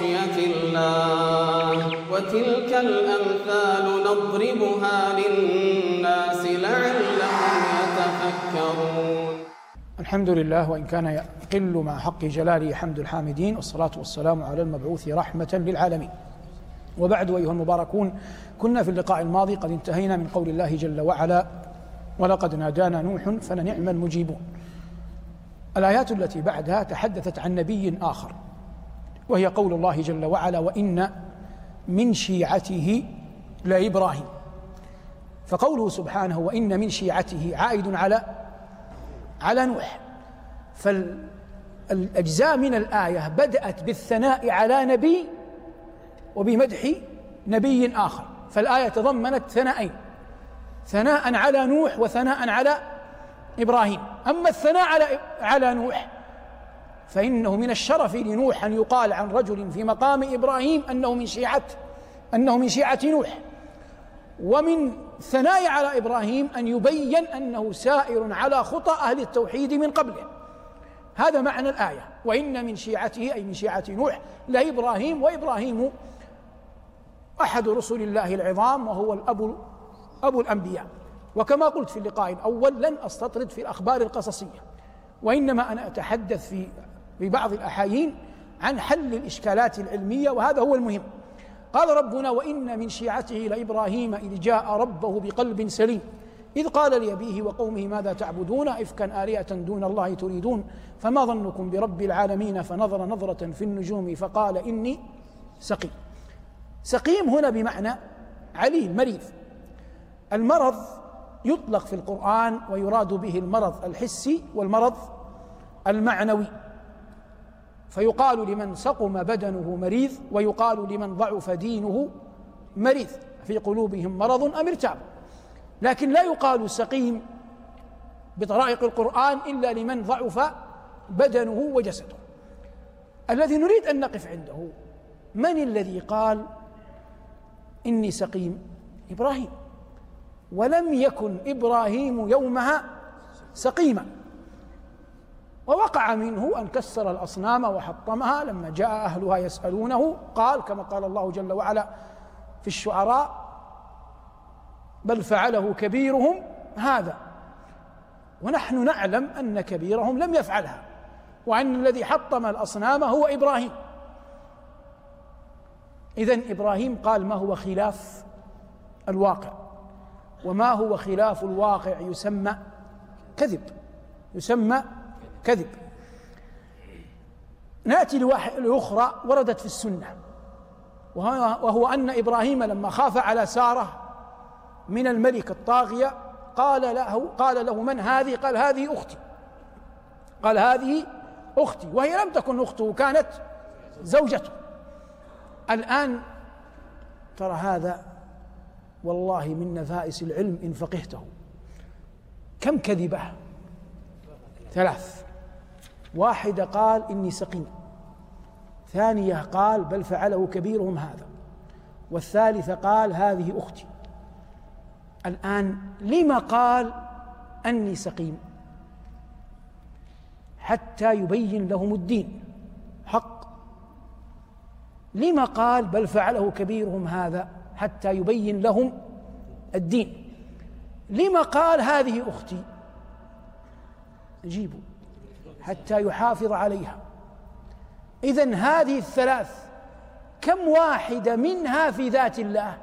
خشية الله. وتلك الأمثال نضربها للناس لعلهم يتفكرون. الحمد لله وإن كان يقل مع حق جلاله حمد الحامدين والصلاة والسلام على المبعوث رحمة للعالمين. وبعد أيها المباركون كنا في اللقاء الماضي قد انتهينا من قول الله جل وعلا ولقد نادانا نوح فلنعم المجيبون. الآيات التي بعدها تحدثت عن نبي آخر. وهي قول الله جل وعلا وإن من شيعته لإبراهيم. فقوله سبحانه وإن من شيعته عائد على على نوح. فالأجزاء من الآية بدأت بالثناء على نبي وبمدح نبي آخر. فالآية تضمنت ثناءين ثناء على نوح وثناء على إبراهيم. أما الثناء على على نوح فإنه من الشرف لنوح أن يقال عن رجل في مقام إبراهيم أنه من شيعة أنه من شيعة نوح. ومن ثناء على إبراهيم أن يبين أنه سائر على خطى أهل التوحيد من قبله. هذا معنى الآية. وإن من شيعته أي من شيعة نوح لإبراهيم وإبراهيم أحد رسل الله العظام وهو الأب أبو الأنبياء. وكما قلت في اللقاء الأول لن أستطرد في الأخبار القصصية. وإنما أنا أتحدث في في بعض الأحايين عن حل الإشكالات العلمية وهذا هو المهم. قال ربنا وإن من شيعته لإبراهيم إذ جاء ربه بقلب سليم. إذ قال لأبيه وقومه ماذا تعبدون؟ إفكا آلهة دون الله تريدون؟ فما ظنكم برب العالمين؟ فنظر نظرة في النجوم فقال إني سقيم. سقيم هنا بمعنى عليل مريض. المرض يطلق في القرآن ويراد به المرض الحسي والمرض المعنوي. فيقال لمن سقم بدنه مريض ويقال لمن ضعف دينه مريض. في قلوبهم مرض أم ارتابوا لكن لا يقال سقيم بطرائق القرآن إلا لمن ضعف بدنه وجسده. الذي نريد أن نقف عنده من الذي قال إني سقيم؟ إبراهيم. ولم يكن إبراهيم يومها سقيما. ووقع منه أن كسر الأصنام وحطمها لما جاء أهلها يسألونه. قال كما قال الله جل وعلا في الشعراء بل فعله كبيرهم هذا. ونحن نعلم أن كبيرهم لم يفعلها وأن الذي حطم الأصنام هو إبراهيم. إذن إبراهيم قال ما هو خلاف الواقع؟ وما هو خلاف الواقع يسمى كذب يسمى كذب. نأتي لأخرى وردت في السنة. وهو أن إبراهيم لما خاف على سارة من الملك الطاغية قال له قال له من هذه؟ قال هذه أختي. قال هذه أختي. وهي لم تكن أخته كانت زوجته. الآن ترى هذا والله من نفائس العلم إن فقهته. كم كذبه؟ ثلاث. واحدة قال إني سقيم. ثانية قال بل فعله كبيرهم هذا. والثالثة قال هذه أختي. الآن لما قال أني سقيم؟ حتى يبين لهم الدين. حق. لما قال بل فعله كبيرهم هذا؟ حتى يبين لهم الدين. لما قال هذه أختي؟ جيبوا. حتى يحافظ عليها. إذا هذه الثلاث كم واحدة منها في ذات الله؟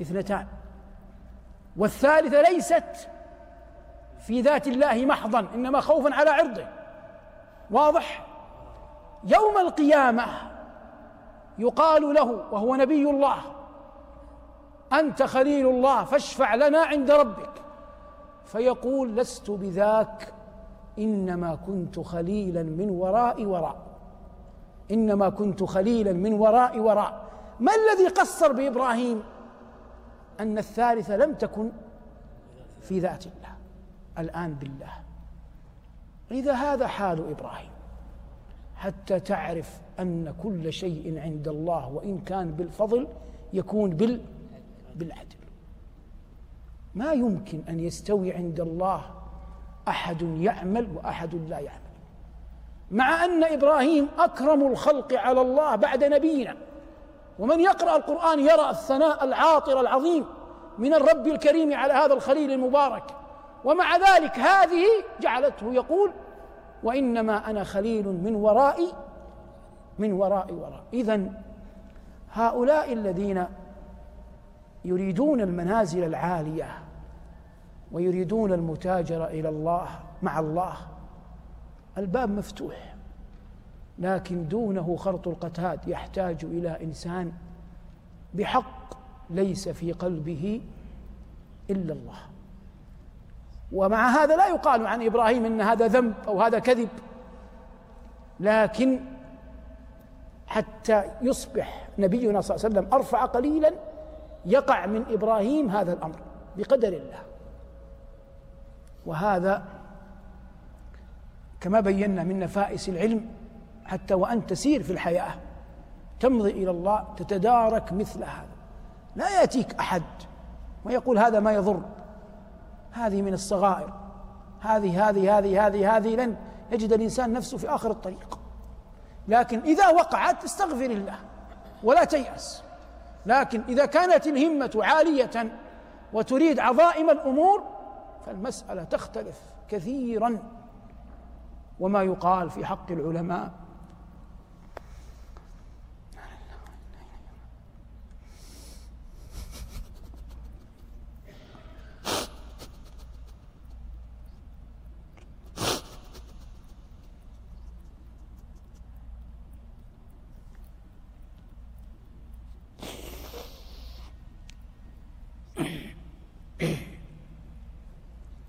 اثنتان. والثالثة ليست في ذات الله محضا إنما خوفا على عرضه. واضح؟ يوم القيامة يقال له وهو نبي الله أنت خليل الله فاشفع لنا عند ربك. فيقول لست بذاك إنما كنت خليلا من وراء وراء. إنما كنت خليلا من وراء وراء. ما الذي قصر بإبراهيم أن الثالثه لم تكن في ذات الله؟ الآن بالله. إذا هذا حال إبراهيم. حتى تعرف أن كل شيء عند الله وإن كان بالفضل يكون بال بالعدل. ما يمكن أن يستوي عند الله أحد يعمل وأحد لا يعمل. مع أن إبراهيم أكرم الخلق على الله بعد نبينا ومن يقرأ القرآن يرى الثناء العاطر العظيم من الرب الكريم على هذا الخليل المبارك. ومع ذلك هذه جعلته يقول وإنما أنا خليل من ورائي من وراء وراء. إذا هؤلاء الذين يريدون المنازل العالية ويريدون المتاجرة إلى الله مع الله. الباب مفتوح لكن دونه خرط القتاد يحتاج إلى إنسان بحق ليس في قلبه إلا الله. ومع هذا لا يقال عن إبراهيم إن هذا ذنب أو هذا كذب لكن حتى يصبح نبينا صلى الله عليه وسلم أرفع قليلا يقع من إبراهيم هذا الأمر بقدر الله. وهذا كما بينا من نفائس العلم حتى وأن تسير في الحياة تمضي إلى الله تتدارك مثل هذا. لا يأتيك أحد ويقول هذا ما يضر. هذه من الصغائر. هذه هذه هذه هذه هذه لن يجد الإنسان نفسه في آخر الطريق. لكن إذا وقعت استغفر الله ولا تيأس. لكن إذا كانت الهمة عالية وتريد عظائم الأمور فالمسألة تختلف كثيرا وما يقال في حق العلماء.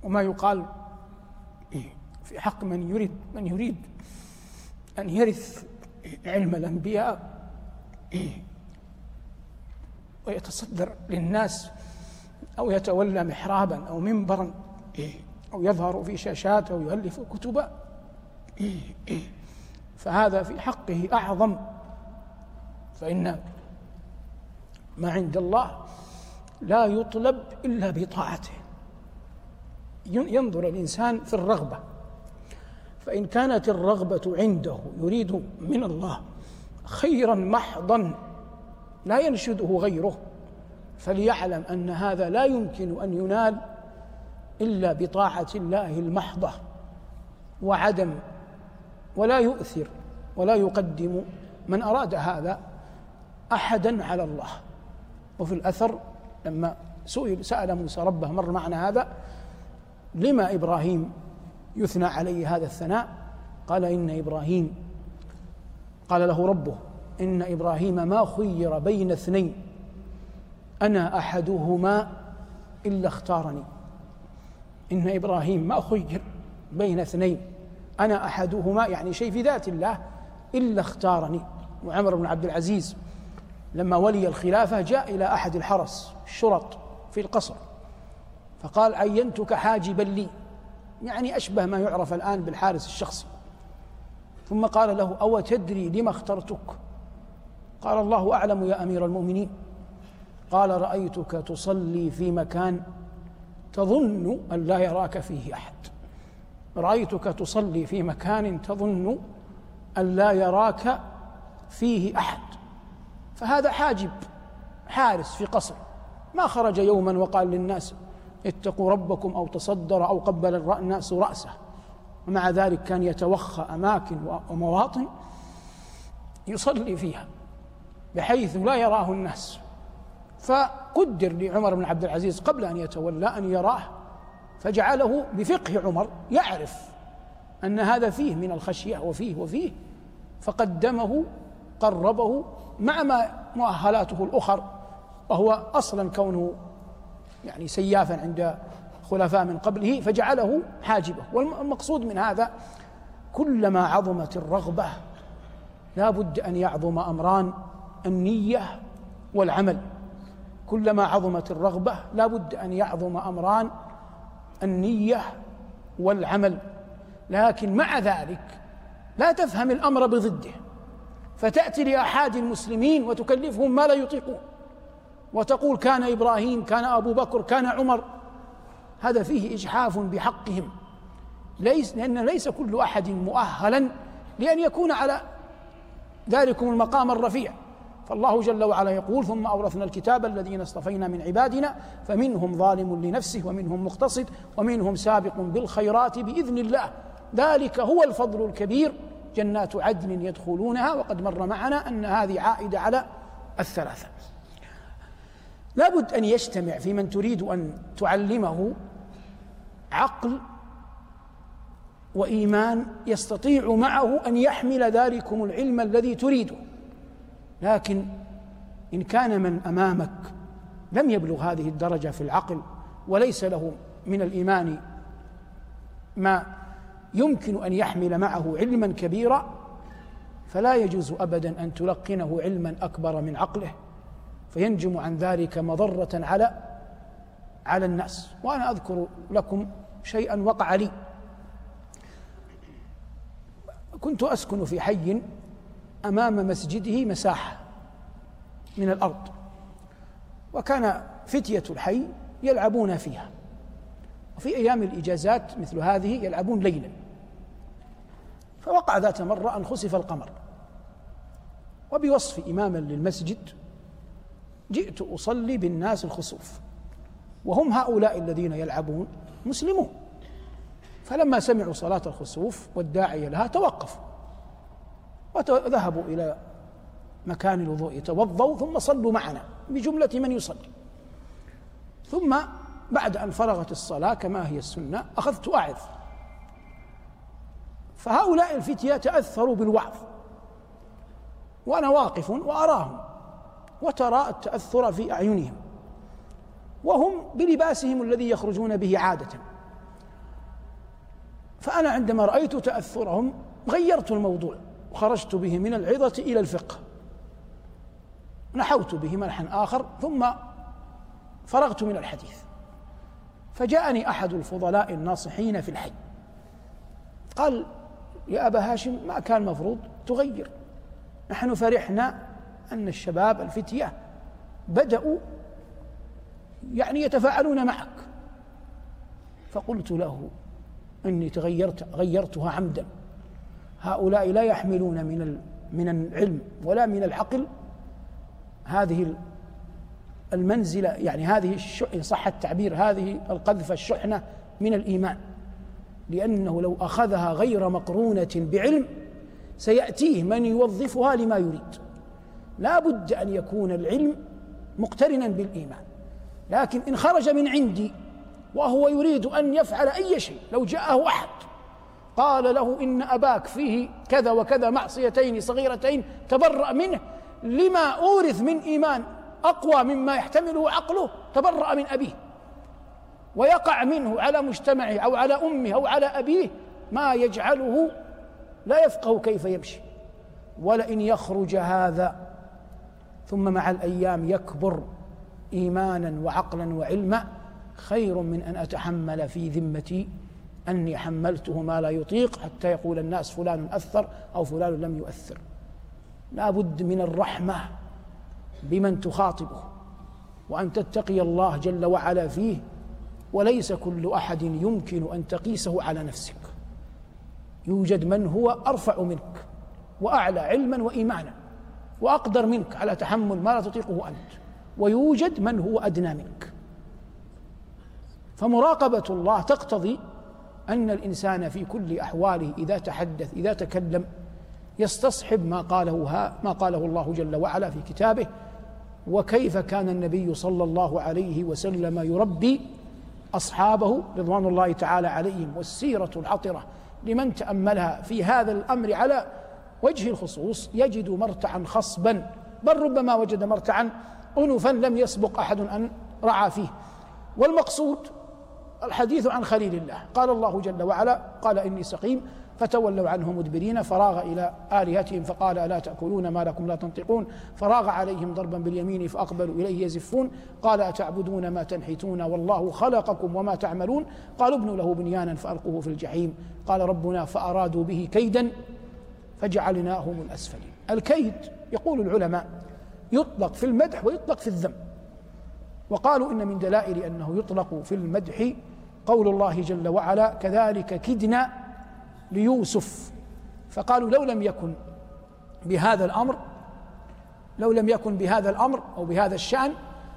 وما يقال في حق من يريد من يريد أن يرث علم الأنبياء ويتصدر للناس أو يتولى محرابا أو منبرا أو يظهر في شاشات أو يؤلف كتبا فهذا في حقه أعظم. فإن ما عند الله لا يطلب إلا بطاعته. ينظر الإنسان في الرغبة. فإن كانت الرغبة عنده يريد من الله خيرا محضا لا ينشده غيره فليعلم أن هذا لا يمكن أن ينال إلا بطاعة الله المحضة وعدم ولا يؤثر ولا يقدم من أراد هذا أحدا على الله. وفي الأثر لما سئل سأل موسى ربه مر معنا هذا؟ لما إبراهيم يثنى عليه هذا الثناء؟ قال إن إبراهيم قال له ربه إن إبراهيم ما خير بين اثنين أنا أحدهما إلا اختارني. إن إبراهيم ما خير بين اثنين أنا أحدهما يعني شيء في ذات الله إلا اختارني. وعمر بن عبد العزيز لما ولي الخلافة جاء إلى أحد الحرس الشرط في القصر. فقال عينتك حاجبا لي. يعني أشبه ما يعرف الآن بالحارس الشخصي. ثم قال له أو تدري لما اخترتك؟ قال الله أعلم يا أمير المؤمنين. قال رأيتك تصلي في مكان تظن أن لا يراك فيه أحد. رأيتك تصلي في مكان تظن أن لا يراك فيه أحد. فهذا حاجب حارس في قصر. ما خرج يوما وقال للناس اتقوا ربكم أو تصدر أو قبل الناس رأسه. ومع ذلك كان يتوخى أماكن ومواطن يصلي فيها بحيث لا يراه الناس. فقدر لعمر بن عبد العزيز قبل أن يتولى أن يراه فجعله بفقه عمر يعرف أن هذا فيه من الخشية وفيه وفيه فقدمه قربه مع ما مؤهلاته الأخر وهو أصلا كونه يعني سيافا عند خلفاء من قبله فجعله حاجبه. والمقصود من هذا كلما عظمت الرغبة لا بد أن يعظم أمران النية والعمل. كلما عظمت الرغبة لا بد أن يعظم أمران النية والعمل. لكن مع ذلك لا تفهم الأمر بضده. فتأتي لأحد المسلمين وتكلفهم ما لا يطيقون. وتقول كان إبراهيم كان أبو بكر كان عمر. هذا فيه إجحاف بحقهم. ليس لأن ليس كل أحد مؤهلا لأن يكون على ذلكم المقام الرفيع. فالله جل وعلا يقول ثم أورثنا الكتاب الذين اصطفينا من عبادنا فمنهم ظالم لنفسه ومنهم مقتصد ومنهم سابق بالخيرات بإذن الله. ذلك هو الفضل الكبير. جنات عدن يدخلونها وقد مر معنا أن هذه عائدة على الثلاثة. لابد أن يجتمع في من تريد أن تعلمه عقل وإيمان يستطيع معه أن يحمل ذلكم العلم الذي تريده. لكن إن كان من أمامك لم يبلغ هذه الدرجة في العقل وليس له من الإيمان ما يمكن أن يحمل معه علما كبيرا فلا يجوز أبدا أن تلقنه علما أكبر من عقله. فينجم عن ذلك مضرة على على الناس. وأنا أذكر لكم شيئا وقع لي. كنت أسكن في حي أمام مسجده مساحة من الأرض. وكان فتية الحي يلعبون فيها. وفي أيام الإجازات مثل هذه يلعبون ليلا. فوقع ذات مرة أن خسف القمر. وبوصف إماما للمسجد جئت أصلي بالناس الخسوف. وهم هؤلاء الذين يلعبون مسلمون. فلما سمعوا صلاة الخسوف والداعي لها توقفوا. وذهبوا إلى مكان الوضوء توضوا ثم صلوا معنا بجملة من يصلي. ثم بعد أن فرغت الصلاة كما هي السنة أخذت أعظ فهؤلاء الفتية تأثروا بالوعظ. وأنا واقف وأراهم. وترى التأثر في أعينهم وهم بلباسهم الذي يخرجون به عادة. فأنا عندما رأيت تأثرهم غيرت الموضوع وخرجت به من العظة إلى الفقه. نحوت به منحا آخر ثم فرغت من الحديث. فجاءني أحد الفضلاء الناصحين في الحي. قال يا أبا هاشم ما كان مفروض؟ تغير. نحن فرحنا أن الشباب الفتية بدأوا يعني يتفاعلون معك. فقلت له إني تغيرت غيرتها عمدا. هؤلاء لا يحملون من من العلم ولا من العقل هذه المنزلة يعني هذه إن صح التعبير هذه القذفة الشحنة من الإيمان. لأنه لو أخذها غير مقرونة بعلم سيأتيه من يوظفها لما يريد. لا بد أن يكون العلم مقترنا بالإيمان. لكن إن خرج من عندي وهو يريد أن يفعل أي شيء لو جاءه أحد قال له إن أباك فيه كذا وكذا معصيتين صغيرتين تبرأ منه لما أورث من إيمان أقوى مما يحتمله عقله تبرأ من أبيه. ويقع منه على مجتمعه أو على أمه أو على أبيه ما يجعله لا يفقه كيف يمشي. ولئن يخرج هذا ثم مع الأيام يكبر إيمانا وعقلا وعلما خير من أن أتحمل في ذمتي أني حملته ما لا يطيق حتى يقول الناس فلان أثر أو فلان لم يؤثر. لا بد من الرحمة بمن تخاطبه وأن تتقي الله جل وعلا فيه وليس كل أحد يمكن أن تقيسه على نفسك. يوجد من هو أرفع منك وأعلى علما وإيمانا. وأقدر منك على تحمل ما لا تطيقه أنت ويوجد من هو أدنى منك. فمراقبة الله تقتضي أن الإنسان في كل أحواله إذا تحدث إذا تكلم يستصحب ما قاله ما قاله الله جل وعلا في كتابه وكيف كان النبي صلى الله عليه وسلم يربي أصحابه رضوان الله تعالى عليهم والسيرة العطرة لمن تأملها في هذا الأمر على وجه الخصوص يجد مرتعا خصبا بل ربما وجد مرتعا أنفا لم يسبق أحد أن رعى فيه. والمقصود الحديث عن خليل الله. قال الله جل وعلا قال إني سقيم. فتولوا عنه مدبرين فراغ إلى آلهتهم فقال ألا تأكلون ما لكم لا تنطقون؟ فراغ عليهم ضربا باليمين فأقبلوا إليه يزفون. قال أتعبدون ما تنحتون؟ والله خلقكم وما تعملون. قالوا ابنوا له بنيانا فألقوه في الجحيم. قال ربنا فأرادوا به كيدا. فجعلناهم الأسفلين. الكيد يقول العلماء يطلق في المدح ويطلق في الذم. وقالوا إن من دلائل أنه يطلق في المدح قول الله جل وعلا كذلك كدنا ليوسف. فقالوا لو لم يكن بهذا الأمر لو لم يكن بهذا الأمر أو بهذا الشأن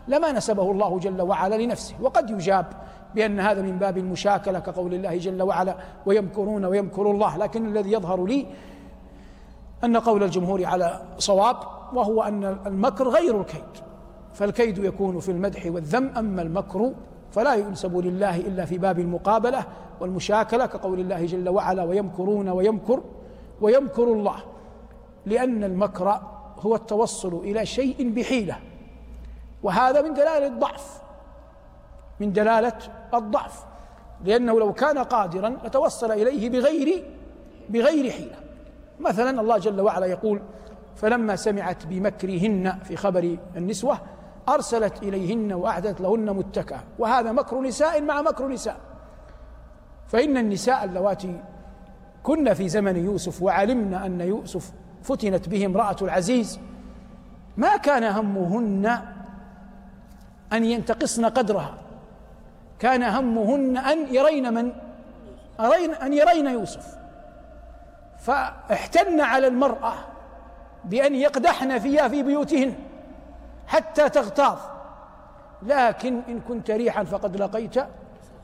لما نسبه الله جل وعلا لنفسه. وقد يجاب بأن هذا من باب المشاكلة كقول الله جل وعلا ويمكرون ويمكر الله. لكن الذي يظهر لي أن قول الجمهور على صواب وهو أن المكر غير الكيد. فالكيد يكون في المدح والذم أما المكر فلا ينسب لله إلا في باب المقابلة والمشاكلة كقول الله جل وعلا ويمكرون ويمكر ويمكر الله. لأن المكر هو التوصل إلى شيء بحيلة وهذا من دلالة الضعف من دلالة الضعف لأنه لو كان قادرا لتوصل إليه بغير بغير حيلة. مثلا الله جل وعلا يقول فلما سمعت بمكرهن في خبر النسوة أرسلت إليهن وأعدت لهن متكأ وهذا مكر نساء مع مكر نساء. فإن النساء اللواتي كن في زمن يوسف وعلمن أن يوسف فتنت به امرأة العزيز ما كان همهن أن ينتقصن قدرها. كان همهن أن يرين من أرين أن يرين يوسف. فاحتن على المرأة بأن يقدحن فيها في بيوتهن حتى تغتاظ. لكن إن كنت ريحا فقد لقيت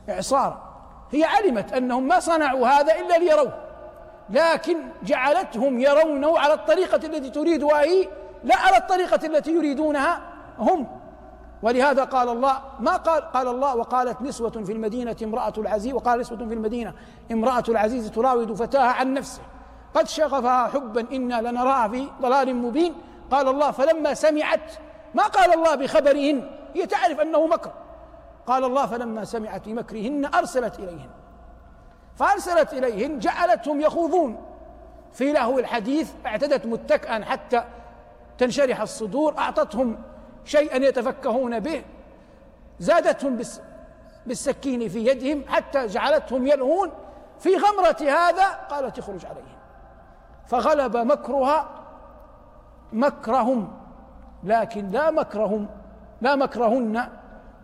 إعصارا. هي علمت أنهم ما صنعوا هذا إلا ليروه لكن جعلتهم يرونه على الطريقة التي تريدها هي لا على الطريقة التي يريدونها هم. ولهذا قال الله ما قال قال الله وقالت نسوة في المدينة امرأة العزيز وقال نسوة في المدينة امرأة العزيز تراود فتاها عن نفسه. قد شغفها حبا إنا لنراها في ضلال مبين. قال الله فلما سمعت ما قال الله بخبرهن؟ هي تعرف أنه مكر. قال الله فلما سمعت بمكرهن أرسلت إليهن. فأرسلت إليهن جعلتهم يخوضون. في لهو الحديث اعتدت متكئا حتى تنشرح الصدور أعطتهم شيئا يتفكهون به. زادتهم بالسكين في يدهم حتى جعلتهم يلهون. في غمرة هذا قالت اخرج عليهم فغلب مكرها مكرهم لكن لا مكرهم لا مكرهن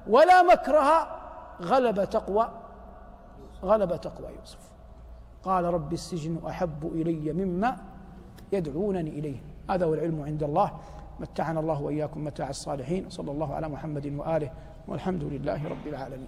ولا مكرها غلب تقوى غلب تقوى يوسف. قال رب السجن أحب إلي مما يدعونني إليه. هذا هو العلم عند الله. متعنا الله وإياكم متاع الصالحين. صلى الله على محمد وآله والحمد لله رب العالمين.